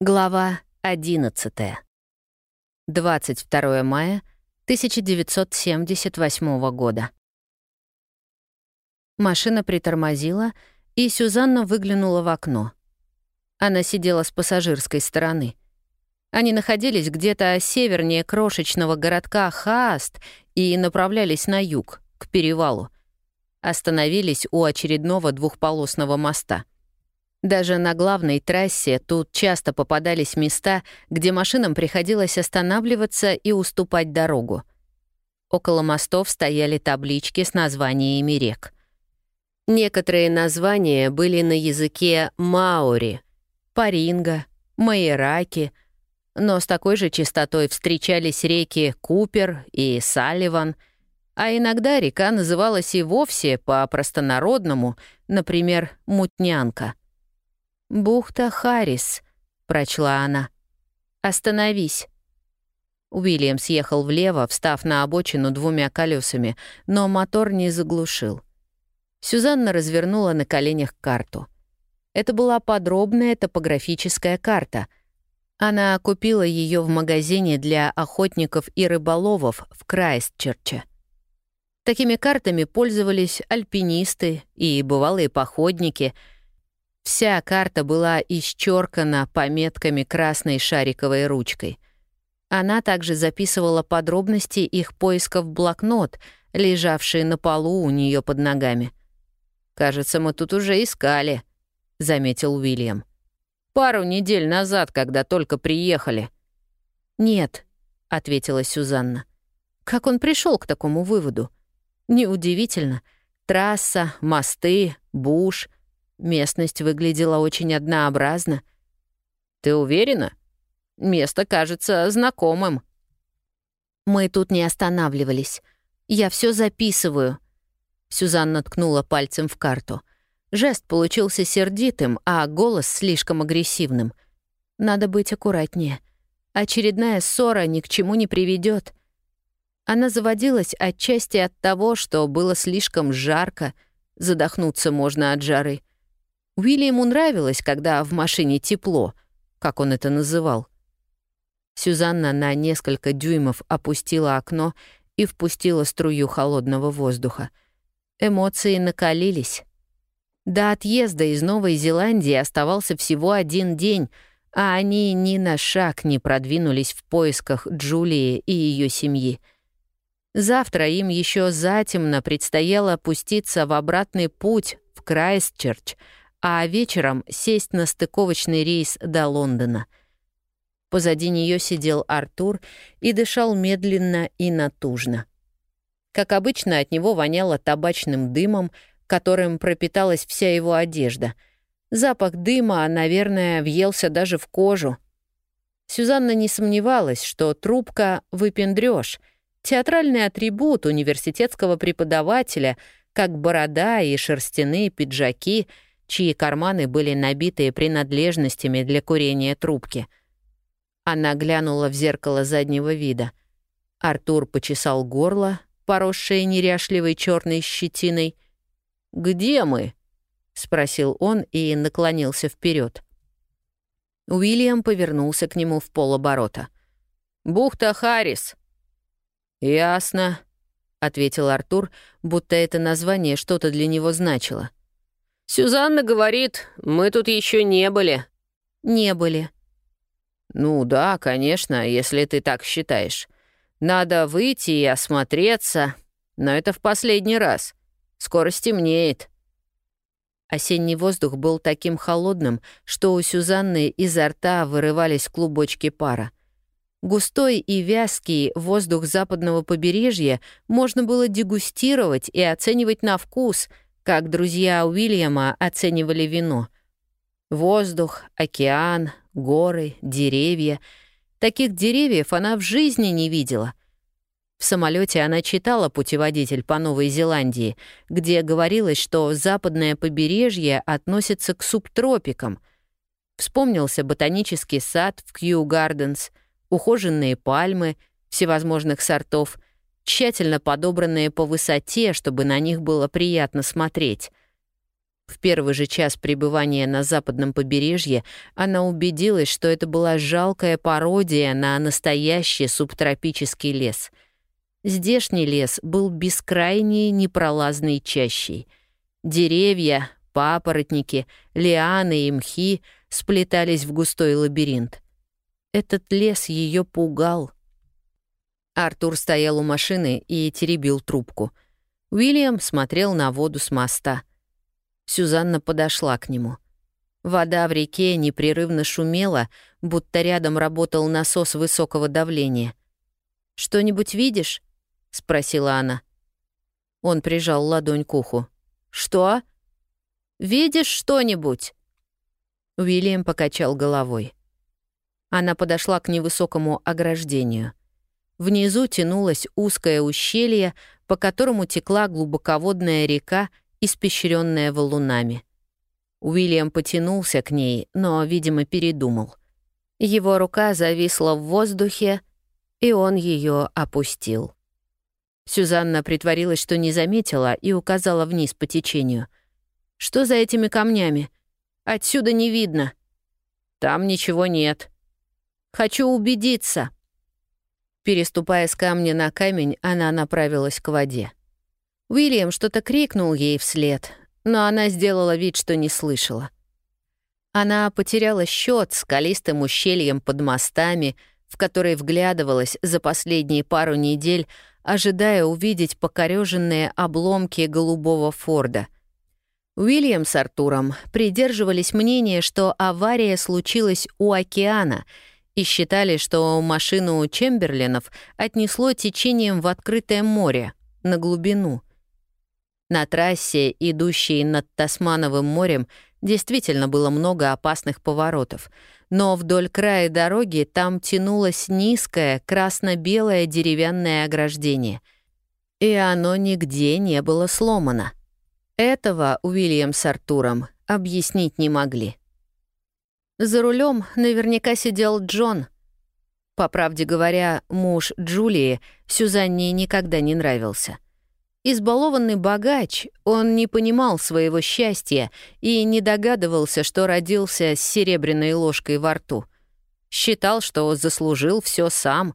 Глава 11. 22 мая 1978 года. Машина притормозила, и Сюзанна выглянула в окно. Она сидела с пассажирской стороны. Они находились где-то севернее крошечного городка Хааст и направлялись на юг, к перевалу. Остановились у очередного двухполосного моста — даже на главной трассе тут часто попадались места, где машинам приходилось останавливаться и уступать дорогу. Около мостов стояли таблички с названиями рек. Некоторые названия были на языке маори, паринга, майераки, но с такой же частотой встречались реки Купер и Салливан, а иногда река называлась и вовсе по-простонародному, например, Мутнянка — «Бухта Харрис», — прочла она. «Остановись». Уильям съехал влево, встав на обочину двумя колесами, но мотор не заглушил. Сюзанна развернула на коленях карту. Это была подробная топографическая карта. Она купила ее в магазине для охотников и рыболовов в Крайстчерче. Такими картами пользовались альпинисты и бывалые походники — Вся карта была исчеркана пометками красной шариковой ручкой. Она также записывала подробности их поиска в блокнот, лежавший на полу у нее под ногами. «Кажется, мы тут уже искали», — заметил Уильям. «Пару недель назад, когда только приехали». «Нет», — ответила Сюзанна. «Как он пришел к такому выводу? Неудивительно. Трасса, мосты, буш — Местность выглядела очень однообразно. «Ты уверена? Место кажется знакомым». «Мы тут не останавливались. Я все записываю». Сюзанна ткнула пальцем в карту. Жест получился сердитым, а голос слишком агрессивным. Надо быть аккуратнее. Очередная ссора ни к чему не приведет. Она заводилась отчасти от того, что было слишком жарко, задохнуться можно от жары — Уильяму нравилось, когда в машине тепло, как он это называл. Сюзанна на несколько дюймов опустила окно и впустила струю холодного воздуха. Эмоции накалились. До отъезда из Новой Зеландии оставался всего один день, а они ни на шаг не продвинулись в поисках Джулии и ее семьи. Завтра им еще затемно предстояло опуститься в обратный путь в Крайстчерч — а вечером сесть на стыковочный рейс до Лондона. Позади нее сидел Артур и дышал медленно и натужно. Как обычно, от него воняло табачным дымом, которым пропиталась вся его одежда. Запах дыма, наверное, въелся даже в кожу. Сюзанна не сомневалась, что трубка — выпендрёж, театральный атрибут университетского преподавателя, как борода и шерстяные пиджаки — чьи карманы были набиты принадлежностями для курения трубки. Она глянула в зеркало заднего вида. Артур почесал горло, поросшее неряшливой черной щетиной. «Где мы?» — спросил он и наклонился вперед. Уильям повернулся к нему в полоборота. «Бухта Харрис». «Ясно», — ответил Артур, будто это название что-то для него значило. «Сюзанна говорит, мы тут еще не были». «Не были». «Ну да, конечно, если ты так считаешь. Надо выйти и осмотреться, но это в последний раз. Скоро стемнеет». Осенний воздух был таким холодным, что у Сюзанны изо рта вырывались клубочки пара. Густой и вязкий воздух западного побережья можно было дегустировать и оценивать на вкус — как друзья Уильяма оценивали вино. Воздух, океан, горы, деревья. Таких деревьев она в жизни не видела. В самолете она читала путеводитель по Новой Зеландии, где говорилось, что западное побережье относится к субтропикам. Вспомнился ботанический сад в Кью Гарденс, ухоженные пальмы всевозможных сортов — тщательно подобранные по высоте, чтобы на них было приятно смотреть. В первый же час пребывания на западном побережье она убедилась, что это была жалкая пародия на настоящий субтропический лес. Здешний лес был бескрайней непролазной чащей. Деревья, папоротники, лианы и мхи сплетались в густой лабиринт. Этот лес ее пугал. Артур стоял у машины и теребил трубку. Уильям смотрел на воду с моста — Сюзанна подошла к нему. Вода в реке непрерывно шумела, будто рядом работал насос высокого давления. «Что-нибудь видишь?» — спросила она. Он прижал ладонь к уху. «Что? Видишь что-нибудь?» Уильям покачал головой. Она подошла к невысокому ограждению. Внизу тянулось узкое ущелье, по которому текла глубоководная река испещренная валунами. Уильям потянулся к ней, но, видимо, передумал. Его рука зависла в воздухе, и он ее опустил. Сюзанна притворилась, что не заметила, и указала вниз по течению. «Что за этими камнями? Отсюда не видно». «Там ничего нет». «Хочу убедиться». Переступая с камня на камень, она направилась к воде. Уильям что-то крикнул ей вслед, но она сделала вид, что не слышала. Она потеряла счет скалистым ущельем под мостами, в который вглядывалась за последние пару недель, ожидая увидеть покореженные обломки голубого Форда. Уильям с Артуром придерживались мнения, что авария случилась у океана и считали, что машину Чемберлинов отнесло течением в открытое море, на глубину — на трассе, идущей над Тасмановым морем, действительно было много опасных поворотов, но вдоль края дороги там тянулось низкое красно-белое деревянное ограждение, и оно нигде не было сломано. Этого Уильям с Артуром объяснить не могли. За рулем наверняка сидел Джон. По правде говоря, муж Джулии Сюзанне никогда не нравился — Избалованный богач, он не понимал своего счастья и не догадывался, что родился с серебряной ложкой во рту. Считал, что заслужил все сам.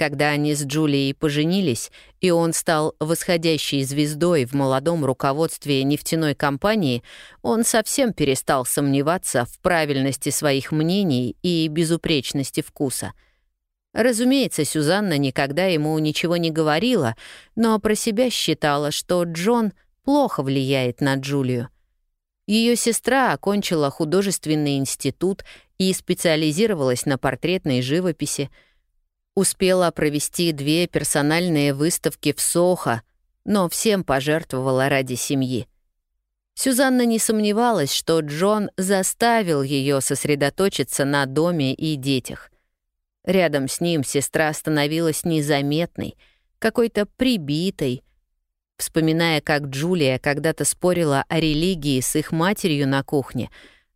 Когда они с Джулией поженились, и он стал восходящей звездой в молодом руководстве нефтяной компании, он совсем перестал сомневаться в правильности своих мнений и безупречности вкуса — Разумеется, Сюзанна никогда ему ничего не говорила, но про себя считала, что Джон плохо влияет на Джулию. Ее сестра окончила художественный институт и специализировалась на портретной живописи. Успела провести две персональные выставки в Сохо, но всем пожертвовала ради семьи. Сюзанна не сомневалась, что Джон заставил ее сосредоточиться на доме и детях — Рядом с ним сестра становилась незаметной, какой-то прибитой. Вспоминая, как Джулия когда-то спорила о религии с их матерью на кухне,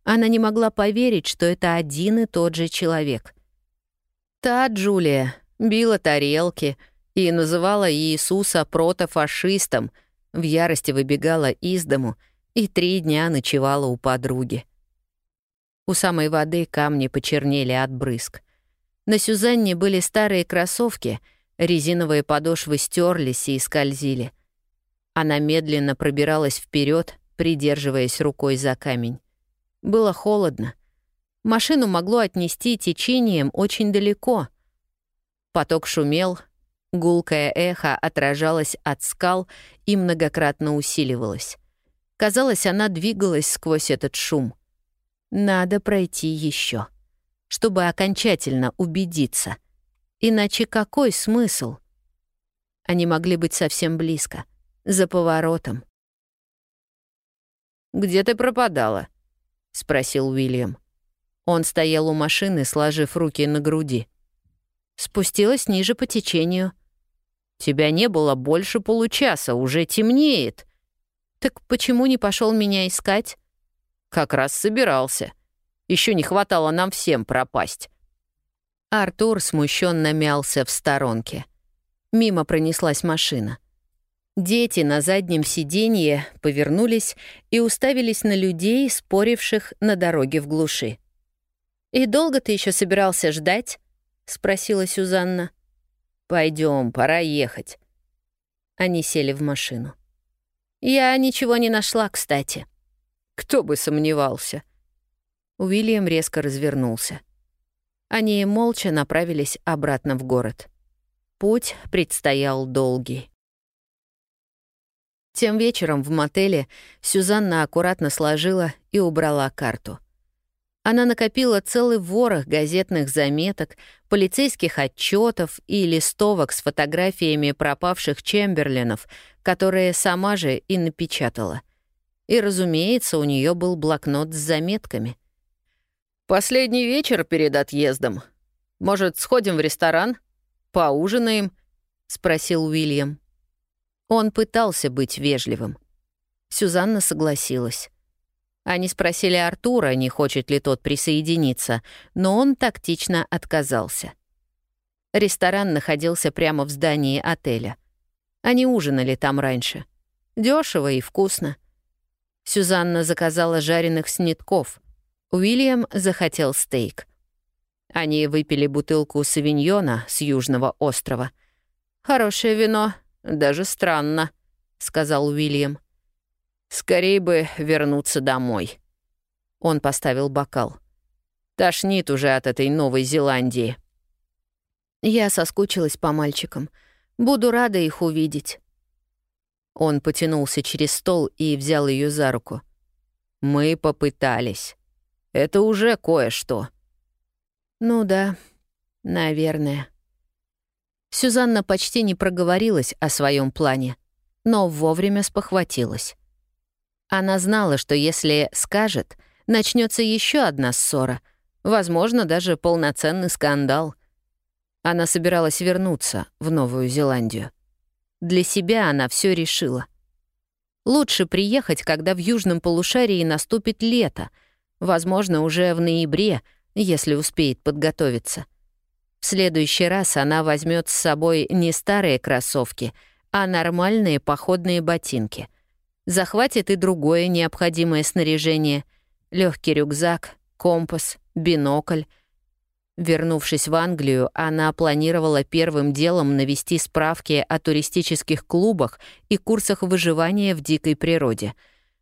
она не могла поверить, что это один и тот же человек. Та Джулия била тарелки и называла Иисуса протофашистом, в ярости выбегала из дому и три дня ночевала у подруги. У самой воды камни почернели от брызг. На Сюзанне были старые кроссовки, резиновые подошвы стерлись и скользили. Она медленно пробиралась вперед, придерживаясь рукой за камень. Было холодно. Машину могло отнести течением очень далеко. Поток шумел, гулкое эхо отражалось от скал и многократно усиливалось. Казалось, она двигалась сквозь этот шум. Надо пройти еще чтобы окончательно убедиться. Иначе какой смысл? Они могли быть совсем близко, за поворотом. «Где ты пропадала?» — спросил Уильям. Он стоял у машины, сложив руки на груди. Спустилась ниже по течению. «Тебя не было больше получаса, уже темнеет». «Так почему не пошел меня искать?» «Как раз собирался. Еще не хватало нам всем пропасть». Артур смущенно мялся в сторонке. Мимо пронеслась машина. Дети на заднем сиденье повернулись и уставились на людей, споривших на дороге в глуши. «И долго ты еще собирался ждать?» — спросила Сюзанна. Пойдем, пора ехать». Они сели в машину. «Я ничего не нашла, кстати». «Кто бы сомневался?» Уильям резко развернулся. Они молча направились обратно в город. Путь предстоял долгий. Тем вечером в мотеле Сюзанна аккуратно сложила и убрала карту. Она накопила целый ворох газетных заметок, полицейских отчетов и листовок с фотографиями пропавших Чемберлинов, которые сама же и напечатала. И, разумеется, у нее был блокнот с заметками. «Последний вечер перед отъездом. Может, сходим в ресторан? Поужинаем?» — спросил Уильям. Он пытался быть вежливым. Сюзанна согласилась. Они спросили Артура, не хочет ли тот присоединиться, но он тактично отказался. Ресторан находился прямо в здании отеля. Они ужинали там раньше. Дешево и вкусно. Сюзанна заказала жареных снитков. Уильям захотел стейк. Они выпили бутылку савиньона с Южного острова. «Хорошее вино, даже странно», — сказал Уильям. Скорей бы вернуться домой. Он поставил бокал. Тошнит уже от этой Новой Зеландии. Я соскучилась по мальчикам. Буду рада их увидеть. Он потянулся через стол и взял ее за руку. Мы попытались. Это уже кое-что. Ну да, наверное. Сюзанна почти не проговорилась о своем плане, но вовремя спохватилась. Она знала, что если скажет, начнется еще одна ссора, возможно, даже полноценный скандал. Она собиралась вернуться в Новую Зеландию. Для себя она все решила. Лучше приехать, когда в южном полушарии наступит лето, возможно, уже в ноябре, если успеет подготовиться. В следующий раз она возьмет с собой не старые кроссовки, а нормальные походные ботинки — захватит и другое необходимое снаряжение — легкий рюкзак, компас, бинокль. Вернувшись в Англию, она планировала первым делом навести справки о туристических клубах и курсах выживания в дикой природе.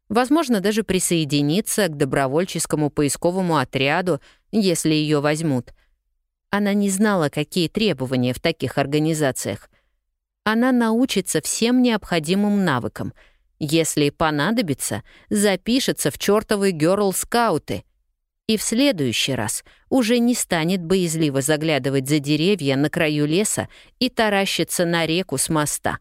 Возможно, даже присоединиться к добровольческому поисковому отряду, если ее возьмут. Она не знала, какие требования в таких организациях. Она научится всем необходимым навыкам — если понадобится, запишется в чертовы герл-скауты. И в следующий раз уже не станет боязливо заглядывать за деревья на краю леса и таращиться на реку с моста.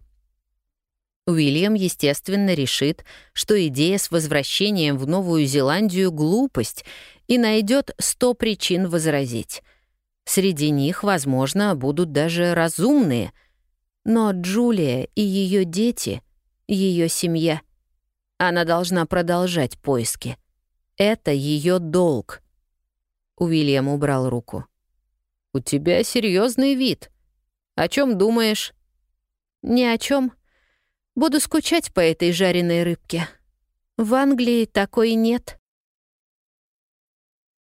Уильям, естественно, решит, что идея с возвращением в Новую Зеландию — глупость, и найдет сто причин возразить. Среди них, возможно, будут даже разумные. Но Джулия и ее дети — ее семья. Она должна продолжать поиски. Это ее долг. Уильям убрал руку. «У тебя серьезный вид. О чем думаешь?» «Ни о чем. Буду скучать по этой жареной рыбке. В Англии такой нет».